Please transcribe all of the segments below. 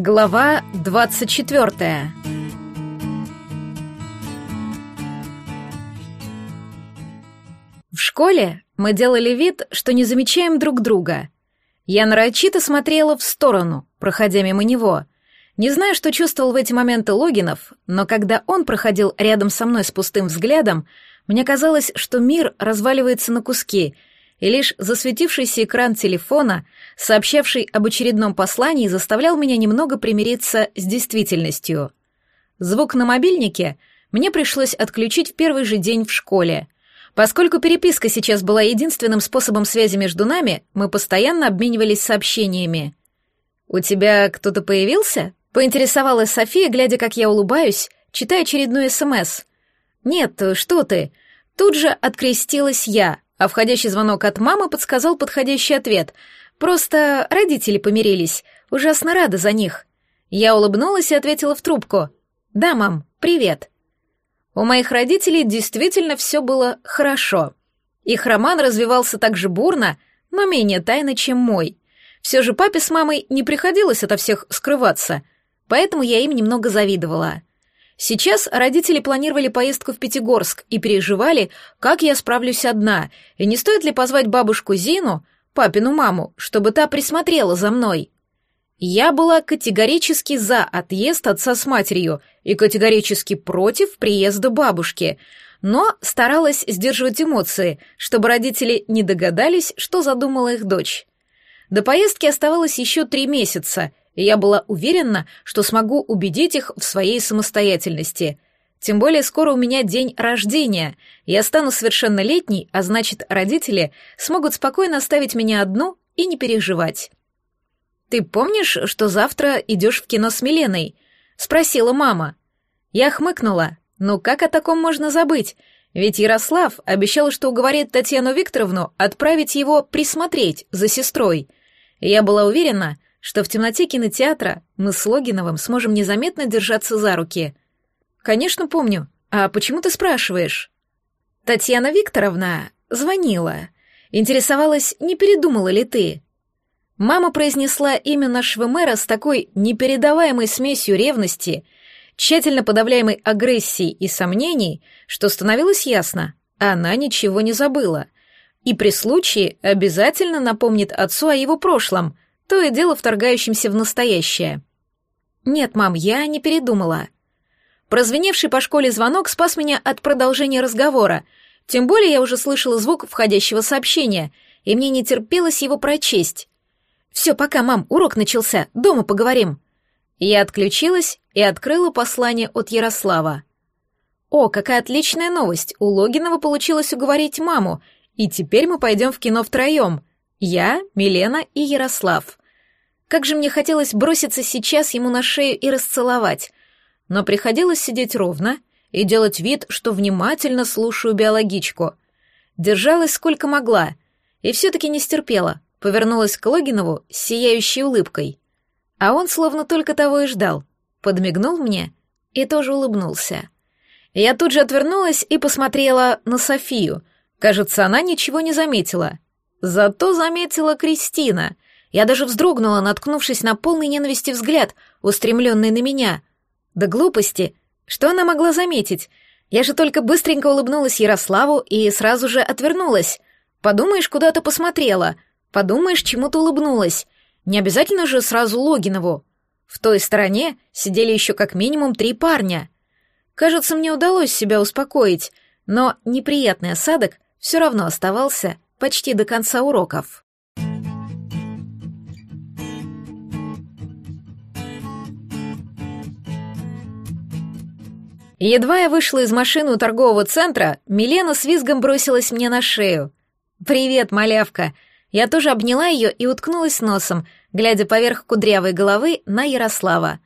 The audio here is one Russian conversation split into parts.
Глава 24 В школе мы делали вид, что не замечаем друг друга. Я нарочито смотрела в сторону, проходя мимо него. Не знаю, что чувствовал в эти моменты Логинов, но когда он проходил рядом со мной с пустым взглядом, мне казалось, что мир разваливается на куски — и лишь засветившийся экран телефона, сообщавший об очередном послании, заставлял меня немного примириться с действительностью. Звук на мобильнике мне пришлось отключить в первый же день в школе. Поскольку переписка сейчас была единственным способом связи между нами, мы постоянно обменивались сообщениями. «У тебя кто-то появился?» — поинтересовалась София, глядя, как я улыбаюсь, читая очередной СМС. «Нет, что ты!» Тут же открестилась я — а входящий звонок от мамы подсказал подходящий ответ. Просто родители помирились. Ужасно рада за них. Я улыбнулась и ответила в трубку. «Да, мам, привет». У моих родителей действительно все было хорошо. Их роман развивался так же бурно, но менее тайно, чем мой. Все же папе с мамой не приходилось ото всех скрываться, поэтому я им немного завидовала. Сейчас родители планировали поездку в Пятигорск и переживали, как я справлюсь одна, и не стоит ли позвать бабушку Зину, папину маму, чтобы та присмотрела за мной. Я была категорически за отъезд отца с матерью и категорически против приезда бабушки, но старалась сдерживать эмоции, чтобы родители не догадались, что задумала их дочь. До поездки оставалось еще три месяца, и я была уверена, что смогу убедить их в своей самостоятельности. Тем более скоро у меня день рождения, я стану совершеннолетней, а значит, родители смогут спокойно оставить меня одну и не переживать. «Ты помнишь, что завтра идешь в кино с Миленой?» — спросила мама. Я хмыкнула. «Ну как о таком можно забыть? Ведь Ярослав обещал, что уговорит Татьяну Викторовну отправить его присмотреть за сестрой. Я была уверена, что в темноте кинотеатра мы с Логиновым сможем незаметно держаться за руки. Конечно, помню. А почему ты спрашиваешь? Татьяна Викторовна звонила. Интересовалась, не передумала ли ты? Мама произнесла имя нашего мэра с такой непередаваемой смесью ревности, тщательно подавляемой агрессией и сомнений, что становилось ясно, она ничего не забыла. И при случае обязательно напомнит отцу о его прошлом — то и дело вторгающимся в настоящее. «Нет, мам, я не передумала». Прозвеневший по школе звонок спас меня от продолжения разговора, тем более я уже слышала звук входящего сообщения, и мне не терпелось его прочесть. «Все, пока, мам, урок начался, дома поговорим». Я отключилась и открыла послание от Ярослава. «О, какая отличная новость! У Логинова получилось уговорить маму, и теперь мы пойдем в кино втроем. Я, Милена и Ярослав. Как же мне хотелось броситься сейчас ему на шею и расцеловать, но приходилось сидеть ровно и делать вид, что внимательно слушаю биологичку. Держалась сколько могла, и все-таки не стерпела, повернулась к Логинову с сияющей улыбкой. А он словно только того и ждал, подмигнул мне и тоже улыбнулся. Я тут же отвернулась и посмотрела на Софию. Кажется, она ничего не заметила — Зато заметила Кристина. Я даже вздрогнула, наткнувшись на полный ненависти взгляд, устремленный на меня. Да глупости. Что она могла заметить? Я же только быстренько улыбнулась Ярославу и сразу же отвернулась. Подумаешь, куда то посмотрела. Подумаешь, чему-то улыбнулась. Не обязательно же сразу Логинову. В той стороне сидели еще как минимум три парня. Кажется, мне удалось себя успокоить, но неприятный осадок все равно оставался почти до конца уроков. Едва я вышла из машины у торгового центра, Милена с визгом бросилась мне на шею. «Привет, малявка!» Я тоже обняла ее и уткнулась носом, глядя поверх кудрявой головы на Ярослава.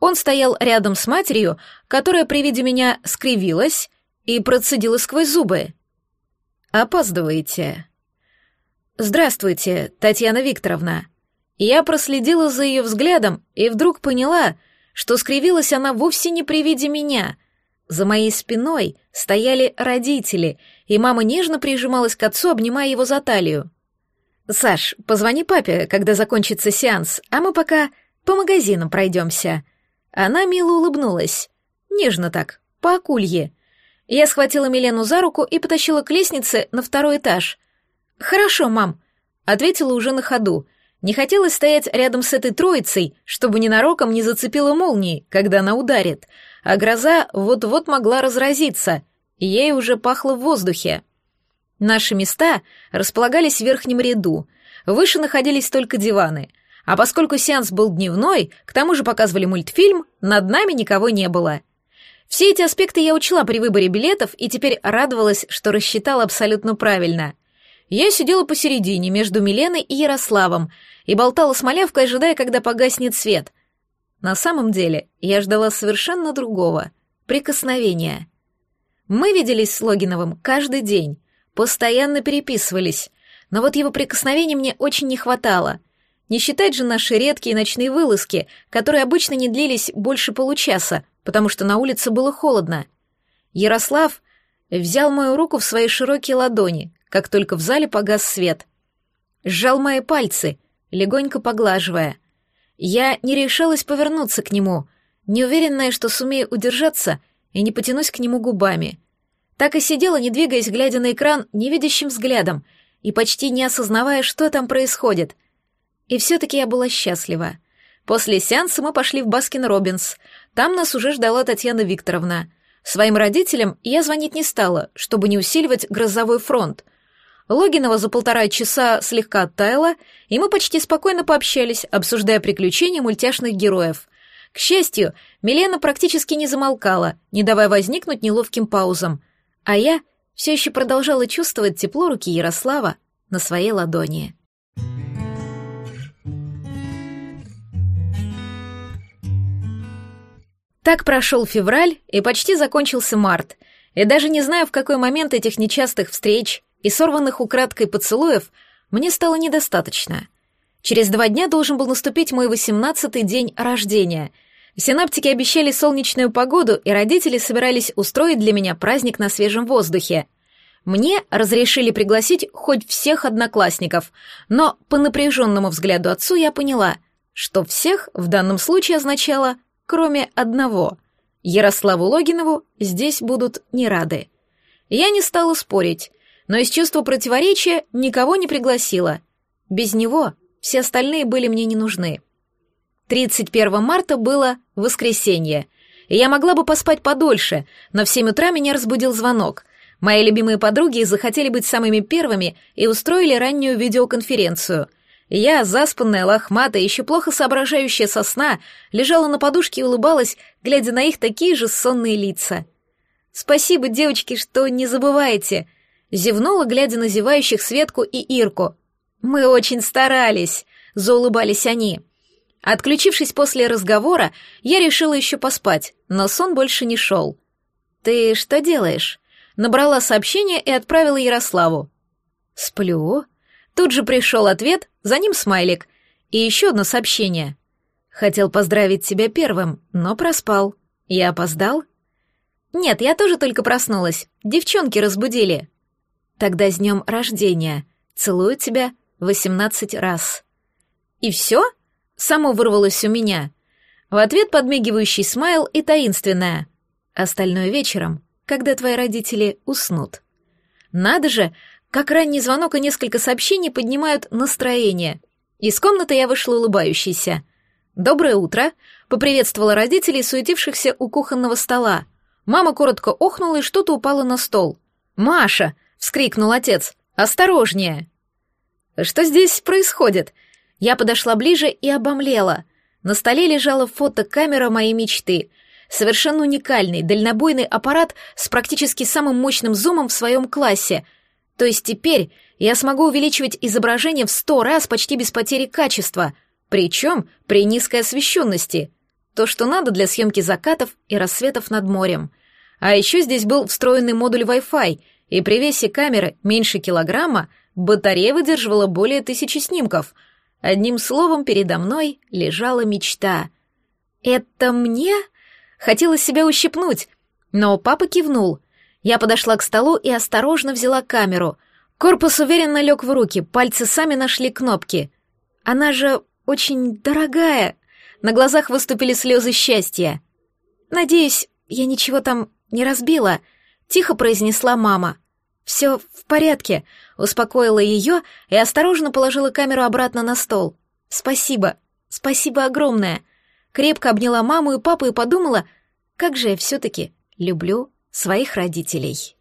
Он стоял рядом с матерью, которая при виде меня скривилась и процедила сквозь зубы. «Опаздываете». «Здравствуйте, Татьяна Викторовна». Я проследила за ее взглядом и вдруг поняла, что скривилась она вовсе не при виде меня. За моей спиной стояли родители, и мама нежно прижималась к отцу, обнимая его за талию. «Саш, позвони папе, когда закончится сеанс, а мы пока по магазинам пройдемся». Она мило улыбнулась. Нежно так, по акулье. Я схватила Милену за руку и потащила к лестнице на второй этаж. «Хорошо, мам», — ответила уже на ходу. Не хотелось стоять рядом с этой троицей, чтобы ненароком не зацепила молнии, когда она ударит, а гроза вот-вот могла разразиться, ей уже пахло в воздухе. Наши места располагались в верхнем ряду, выше находились только диваны, а поскольку сеанс был дневной, к тому же показывали мультфильм, над нами никого не было. Все эти аспекты я учла при выборе билетов и теперь радовалась, что рассчитала абсолютно правильно. Я сидела посередине, между Миленой и Ярославом, и болтала с малявкой, ожидая, когда погаснет свет. На самом деле, я ждала совершенно другого — прикосновения. Мы виделись с Логиновым каждый день, постоянно переписывались, но вот его прикосновений мне очень не хватало. Не считать же наши редкие ночные вылазки, которые обычно не длились больше получаса, потому что на улице было холодно. Ярослав взял мою руку в свои широкие ладони, как только в зале погас свет. Сжал мои пальцы, легонько поглаживая. Я не решалась повернуться к нему, неуверенная, что сумею удержаться и не потянусь к нему губами. Так и сидела, не двигаясь, глядя на экран невидящим взглядом и почти не осознавая, что там происходит. И все-таки я была счастлива. После сеанса мы пошли в Баскин-Роббинс. Там нас уже ждала Татьяна Викторовна. Своим родителям я звонить не стала, чтобы не усиливать грозовой фронт — Логинова за полтора часа слегка оттаяла, и мы почти спокойно пообщались, обсуждая приключения мультяшных героев. К счастью, Милена практически не замолкала, не давая возникнуть неловким паузам, а я все еще продолжала чувствовать тепло руки Ярослава на своей ладони. Так прошел февраль, и почти закончился март, и даже не знаю, в какой момент этих нечастых встреч и сорванных украдкой поцелуев мне стало недостаточно. Через два дня должен был наступить мой восемнадцатый день рождения. Синаптики обещали солнечную погоду, и родители собирались устроить для меня праздник на свежем воздухе. Мне разрешили пригласить хоть всех одноклассников, но по напряженному взгляду отцу я поняла, что всех в данном случае означало кроме одного. Ярославу Логинову здесь будут не рады. Я не стала спорить, но из чувства противоречия никого не пригласила. Без него все остальные были мне не нужны. 31 марта было воскресенье, и я могла бы поспать подольше, но в 7 утра меня разбудил звонок. Мои любимые подруги захотели быть самыми первыми и устроили раннюю видеоконференцию. Я, заспанная, лохматая, еще плохо соображающая со сна, лежала на подушке и улыбалась, глядя на их такие же сонные лица. «Спасибо, девочки, что не забываете», Зевнула, глядя на зевающих Светку и Ирку. «Мы очень старались», — заулыбались они. Отключившись после разговора, я решила еще поспать, но сон больше не шел. «Ты что делаешь?» Набрала сообщение и отправила Ярославу. «Сплю». Тут же пришел ответ, за ним смайлик. И еще одно сообщение. «Хотел поздравить тебя первым, но проспал. Я опоздал?» «Нет, я тоже только проснулась. Девчонки разбудили». Тогда с днем рождения. Целую тебя восемнадцать раз. И все? Само вырвалось у меня. В ответ подмигивающий смайл и таинственное. Остальное вечером, когда твои родители уснут. Надо же, как ранний звонок и несколько сообщений поднимают настроение. Из комнаты я вышла улыбающейся. «Доброе утро!» — поприветствовала родителей, суетившихся у кухонного стола. Мама коротко охнула и что-то упало на стол. «Маша!» — вскрикнул отец. «Осторожнее!» «Что здесь происходит?» Я подошла ближе и обомлела. На столе лежала фотокамера моей мечты. Совершенно уникальный, дальнобойный аппарат с практически самым мощным зумом в своем классе. То есть теперь я смогу увеличивать изображение в сто раз почти без потери качества, причем при низкой освещенности. То, что надо для съемки закатов и рассветов над морем. А еще здесь был встроенный модуль Wi-Fi — и при весе камеры меньше килограмма батарея выдерживала более тысячи снимков. Одним словом, передо мной лежала мечта. «Это мне?» Хотелось себя ущипнуть, но папа кивнул. Я подошла к столу и осторожно взяла камеру. Корпус уверенно лег в руки, пальцы сами нашли кнопки. Она же очень дорогая. На глазах выступили слезы счастья. «Надеюсь, я ничего там не разбила», — тихо произнесла мама. «Все в порядке», — успокоила ее и осторожно положила камеру обратно на стол. «Спасибо, спасибо огромное». Крепко обняла маму и папу и подумала, как же я все-таки люблю своих родителей.